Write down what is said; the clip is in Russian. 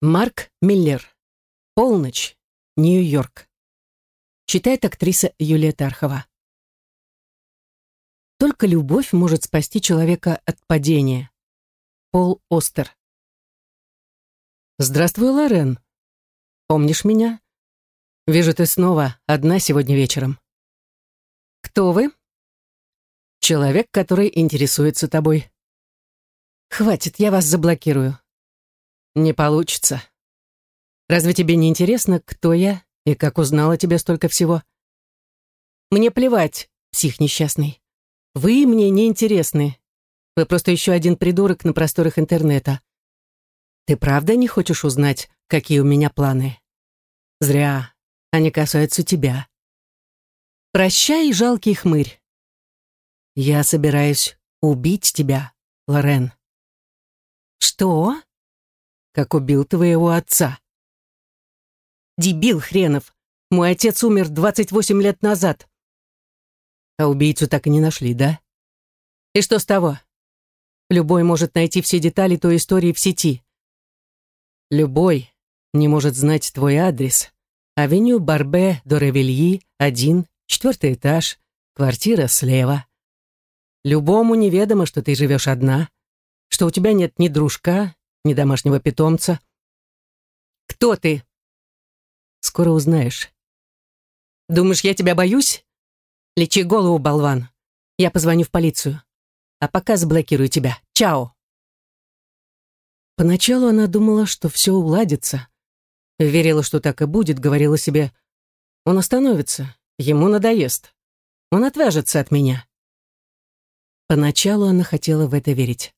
Марк Миллер. Полночь. Нью-Йорк. Читает актриса Юлия Тархова. Только любовь может спасти человека от падения. Пол Остер. Здравствуй, Лорен. Помнишь меня? Вижу, ты снова одна сегодня вечером. Кто вы? Человек, который интересуется тобой. Хватит, я вас заблокирую. Не получится. Разве тебе не интересно, кто я и как узнала тебя столько всего? Мне плевать, псих несчастный. Вы мне не интересны. Вы просто еще один придурок на просторах интернета. Ты правда не хочешь узнать, какие у меня планы? Зря. Они касаются тебя. Прощай, жалкий хмырь. Я собираюсь убить тебя, Лорен. Что? Как убил твоего отца. Дебил хренов. Мой отец умер 28 лет назад. А убийцу так и не нашли, да? И что с того? Любой может найти все детали той истории в сети. Любой не может знать твой адрес. Авеню Барбе до Ревельи, один, четвертый этаж, квартира слева. Любому неведомо, что ты живешь одна, что у тебя нет ни дружка, ни домашнего питомца. Кто ты? Скоро узнаешь. Думаешь, я тебя боюсь? Лечи голову, болван. Я позвоню в полицию. А пока заблокирую тебя. Чао. Поначалу она думала, что все уладится. Верила, что так и будет, говорила себе, он остановится, ему надоест. Он отвяжется от меня. Поначалу она хотела в это верить.